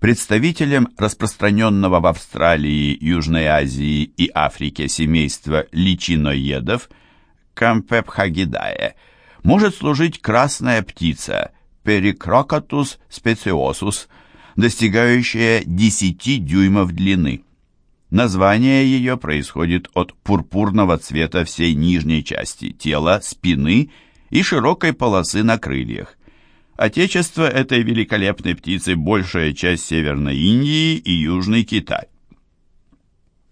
Представителем распространенного в Австралии, Южной Азии и Африке семейства личиноедов Кампепхагидае может служить красная птица Перикрокотус специосус, достигающая 10 дюймов длины. Название ее происходит от пурпурного цвета всей нижней части тела, спины и широкой полосы на крыльях. Отечество этой великолепной птицы – большая часть Северной Индии и Южный Китай.